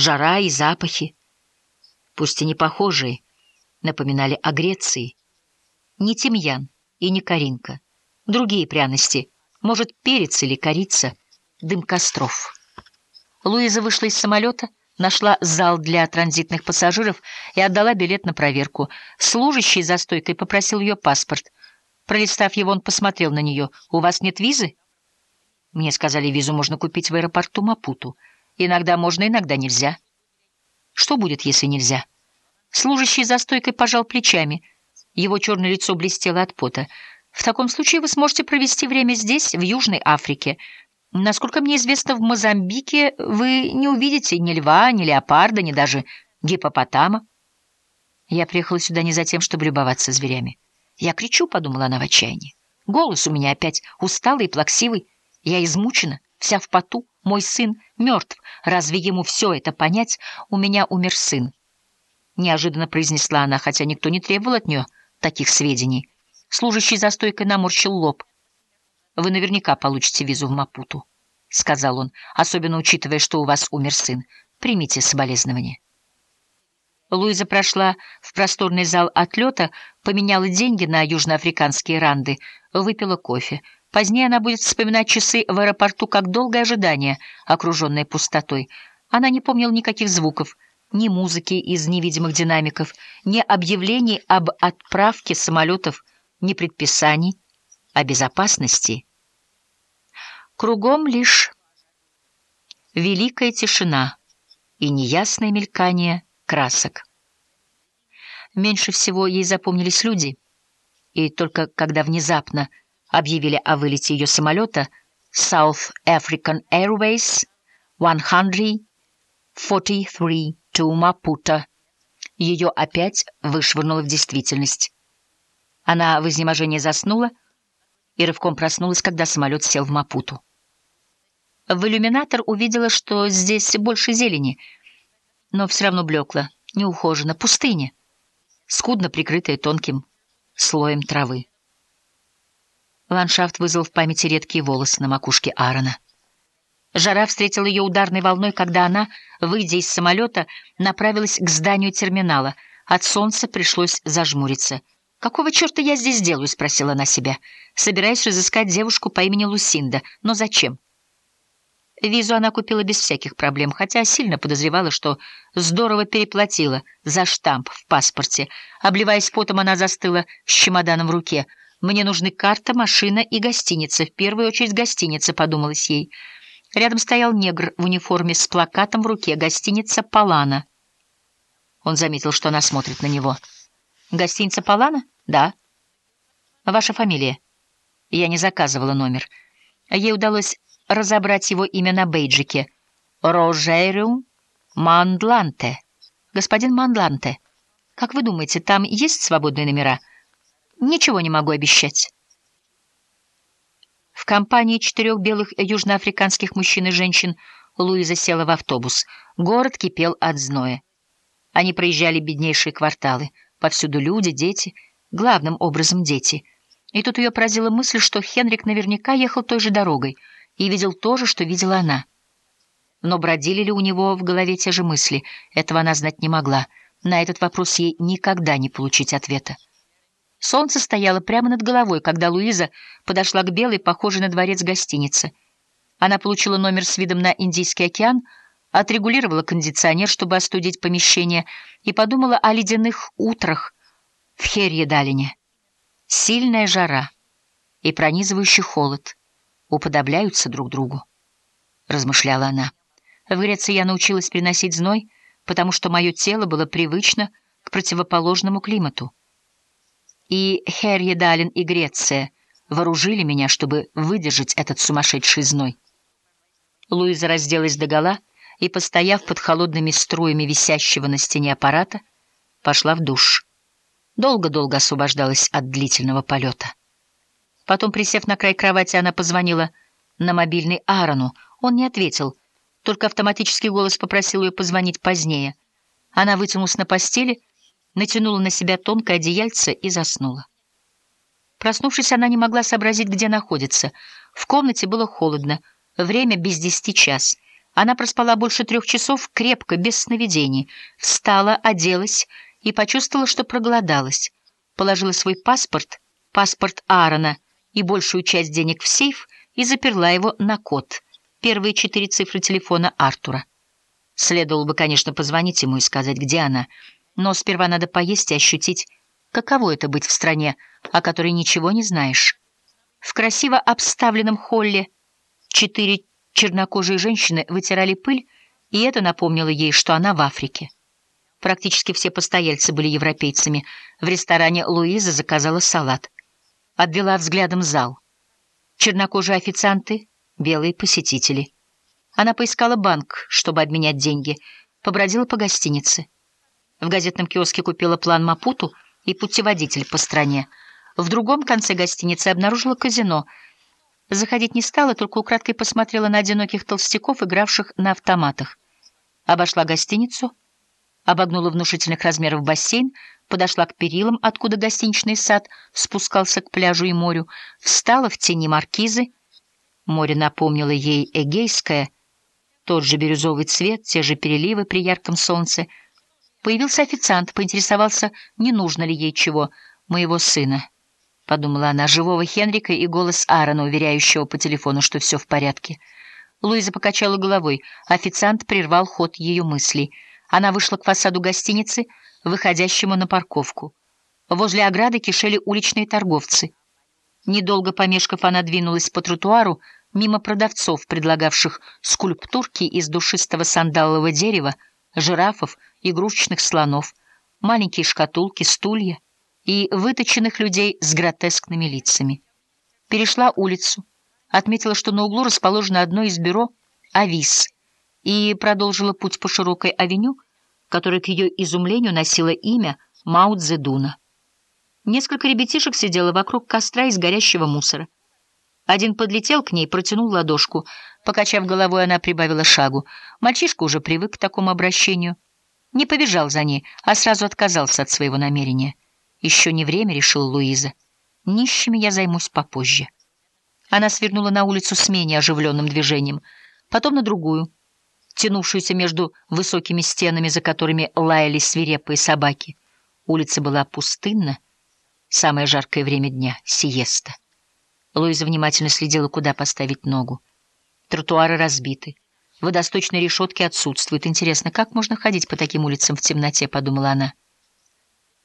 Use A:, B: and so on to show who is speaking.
A: жара и запахи, пусть и не похожие, напоминали о Греции. Не тимьян и не коринка, другие пряности, может, перец или корица, дым костров. Луиза вышла из самолета, нашла зал для транзитных пассажиров и отдала билет на проверку. Служащий за стойкой попросил ее паспорт. Пролистав его, он посмотрел на нее. «У вас нет визы?» Мне сказали, визу можно купить в аэропорту Мапуту. Иногда можно, иногда нельзя. Что будет, если нельзя? Служащий за стойкой пожал плечами. Его черное лицо блестело от пота. В таком случае вы сможете провести время здесь, в Южной Африке. Насколько мне известно, в Мозамбике вы не увидите ни льва, ни леопарда, ни даже гипопотама. Я приехала сюда не за тем, чтобы любоваться зверями. Я кричу, подумала она в отчаянии. Голос у меня опять усталый и плаксивый. Я измучена, вся в поту. Мой сын мертв. Разве ему все это понять? У меня умер сын. Неожиданно произнесла она, хотя никто не требовал от нее таких сведений. Служащий за стойкой наморщил лоб. «Вы наверняка получите визу в Мапуту», — сказал он, особенно учитывая, что у вас умер сын. «Примите соболезнования». Луиза прошла в просторный зал отлета, поменяла деньги на южноафриканские ранды, выпила кофе. Позднее она будет вспоминать часы в аэропорту как долгое ожидание, окруженное пустотой. Она не помнила никаких звуков, ни музыки из невидимых динамиков, ни объявлений об отправке самолетов, ни предписаний о безопасности. Кругом лишь великая тишина и неясное мелькание красок. Меньше всего ей запомнились люди, и только когда внезапно объявили о вылете ее самолета South African Airways 143 to Maputo, ее опять вышвырнуло в действительность. Она в изнеможении заснула и рывком проснулась, когда самолет сел в Мапуту. В иллюминатор увидела, что здесь больше зелени, но все равно блекло, неухоженно, пустыня, скудно прикрытая тонким слоем травы. Ландшафт вызвал в памяти редкие волосы на макушке Аарона. Жара встретила ее ударной волной, когда она, выйдя из самолета, направилась к зданию терминала. От солнца пришлось зажмуриться. «Какого черта я здесь делаю?» — спросила она себя. «Собираюсь разыскать девушку по имени Лусинда. Но зачем?» Визу она купила без всяких проблем, хотя сильно подозревала, что здорово переплатила за штамп в паспорте. Обливаясь потом, она застыла с чемоданом в руке — «Мне нужны карта, машина и гостиница. В первую очередь гостиница», — подумалось ей. Рядом стоял негр в униформе с плакатом в руке. «Гостиница Палана». Он заметил, что она смотрит на него. «Гостиница Палана?» «Да». «Ваша фамилия?» Я не заказывала номер. Ей удалось разобрать его имя на бейджике. «Рожериум Мандланте». «Господин Мандланте, как вы думаете, там есть свободные номера?» Ничего не могу обещать. В компании четырех белых южноафриканских мужчин и женщин Луиза села в автобус. Город кипел от зноя. Они проезжали беднейшие кварталы. Повсюду люди, дети, главным образом дети. И тут ее поразила мысль, что Хенрик наверняка ехал той же дорогой и видел то же, что видела она. Но бродили ли у него в голове те же мысли, этого она знать не могла. На этот вопрос ей никогда не получить ответа. Солнце стояло прямо над головой, когда Луиза подошла к белой, похожей на дворец гостинице. Она получила номер с видом на Индийский океан, отрегулировала кондиционер, чтобы остудить помещение, и подумала о ледяных утрах в Херьедалине. Сильная жара и пронизывающий холод уподобляются друг другу, размышляла она. В Греции я научилась переносить зной, потому что мое тело было привычно к противоположному климату и Херьедален и Греция вооружили меня, чтобы выдержать этот сумасшедший зной. Луиза разделась догола и, постояв под холодными струями висящего на стене аппарата, пошла в душ. Долго-долго освобождалась от длительного полета. Потом, присев на край кровати, она позвонила на мобильный Аарону. Он не ответил, только автоматический голос попросил ее позвонить позднее. Она вытянулась на постели натянула на себя тонкое одеяльце и заснула. Проснувшись, она не могла сообразить, где находится. В комнате было холодно, время без десяти час. Она проспала больше трех часов, крепко, без сновидений. Встала, оделась и почувствовала, что проголодалась. Положила свой паспорт, паспорт Аарона и большую часть денег в сейф и заперла его на код. Первые четыре цифры телефона Артура. Следовало бы, конечно, позвонить ему и сказать, где она, но сперва надо поесть и ощутить, каково это быть в стране, о которой ничего не знаешь. В красиво обставленном холле четыре чернокожие женщины вытирали пыль, и это напомнило ей, что она в Африке. Практически все постояльцы были европейцами. В ресторане Луиза заказала салат. Обвела взглядом зал. Чернокожие официанты, белые посетители. Она поискала банк, чтобы обменять деньги, побродила по гостинице. В газетном киоске купила план Мапуту и путеводитель по стране. В другом конце гостиницы обнаружила казино. Заходить не стала, только украдкой посмотрела на одиноких толстяков, игравших на автоматах. Обошла гостиницу, обогнула внушительных размеров бассейн, подошла к перилам, откуда гостиничный сад спускался к пляжу и морю, встала в тени маркизы. Море напомнило ей Эгейское, тот же бирюзовый цвет, те же переливы при ярком солнце. Появился официант, поинтересовался, не нужно ли ей чего, моего сына подумала она, живого Хенрика и голос Аарона, уверяющего по телефону, что все в порядке. Луиза покачала головой. Официант прервал ход ее мыслей. Она вышла к фасаду гостиницы, выходящему на парковку. Возле ограды кишели уличные торговцы. Недолго помешков, она двинулась по тротуару мимо продавцов, предлагавших скульптурки из душистого сандалового дерева, жирафов, игрушечных слонов, маленькие шкатулки, стулья — и выточенных людей с гротескными лицами. Перешла улицу, отметила, что на углу расположено одно из бюро «Авис», и продолжила путь по широкой авеню, которая к ее изумлению носила имя Мао Цзэдуна. Несколько ребятишек сидело вокруг костра из горящего мусора. Один подлетел к ней, протянул ладошку. Покачав головой, она прибавила шагу. Мальчишка уже привык к такому обращению. Не побежал за ней, а сразу отказался от своего намерения. Еще не время, решила Луиза. Нищими я займусь попозже. Она свернула на улицу с менее оживленным движением, потом на другую, тянувшуюся между высокими стенами, за которыми лаялись свирепые собаки. Улица была пустынна, самое жаркое время дня — сиеста. Луиза внимательно следила, куда поставить ногу. Тротуары разбиты. Водосточные решетки отсутствуют. Интересно, как можно ходить по таким улицам в темноте, подумала она.